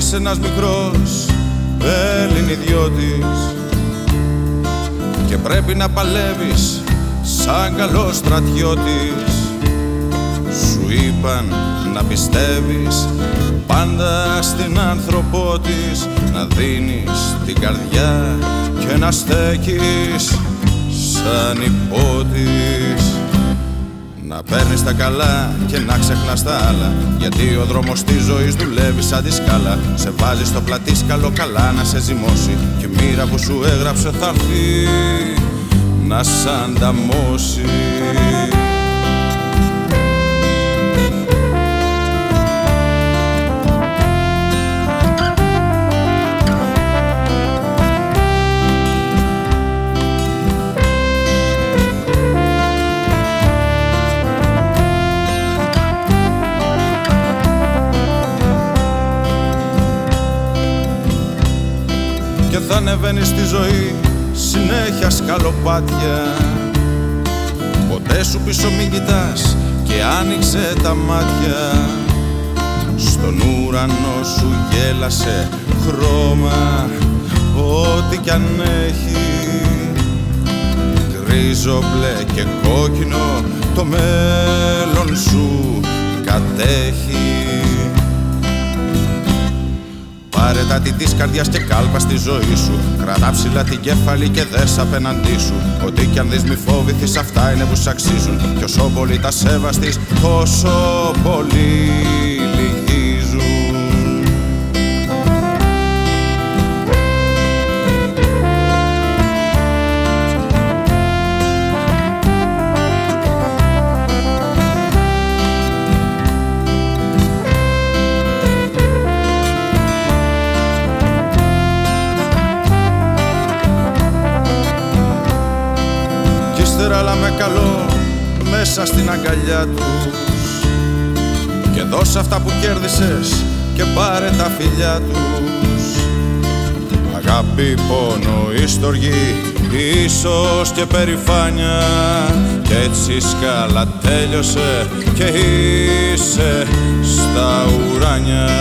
Είσαι ένας μικρός Ελληνιδιώτης και πρέπει να παλεύεις σαν καλός στρατιώτης. Σου είπαν να πιστεύεις πάντα στην άνθρωπό της Να δίνεις την καρδιά και να στέκεις σαν υπότης να παίρνεις τα καλά και να ξεχνάς τα άλλα. Γιατί ο δρόμος της ζωής δουλεύει σαν τη σκάλα. Σε βάζει στο πλατήσκαλο καλά να σε ζυμώσει. Και η μοίρα που σου έγραψε θα έρθει να σ' ανταμώσει ανεβαίνει στη ζωή συνέχεια σκαλοπάτια. Ποτέ σου πίσω μην κοιτάς και άνοιξε τα μάτια. Στον ουρανό σου γέλασε χρώμα Ό,τι κι αν έχει. Γκρίζο, μπλε και κόκκινο το μέλλον σου κατέχει Πάρε τα τη της καρδιάς και κάλπα στη ζωή σου. Κρατά ψηλά την κέφαλη και δες απέναντί σου. Ότι κι αν δεις μη φόβηθεις αυτά είναι που σ' αξίζουν. Κι όσο πολύ τα σέβαστης τόσο πολύ ύστερα αλλά με καλό μέσα στην αγκαλιά τους. Και δώσε αυτά που κέρδισες και πάρε τα φιλιά τους. Αγάπη, πόνο, ιστοργή, ίσως και περηφάνια Κι έτσι η σκάλα τέλειωσε και είσαι στα ουράνια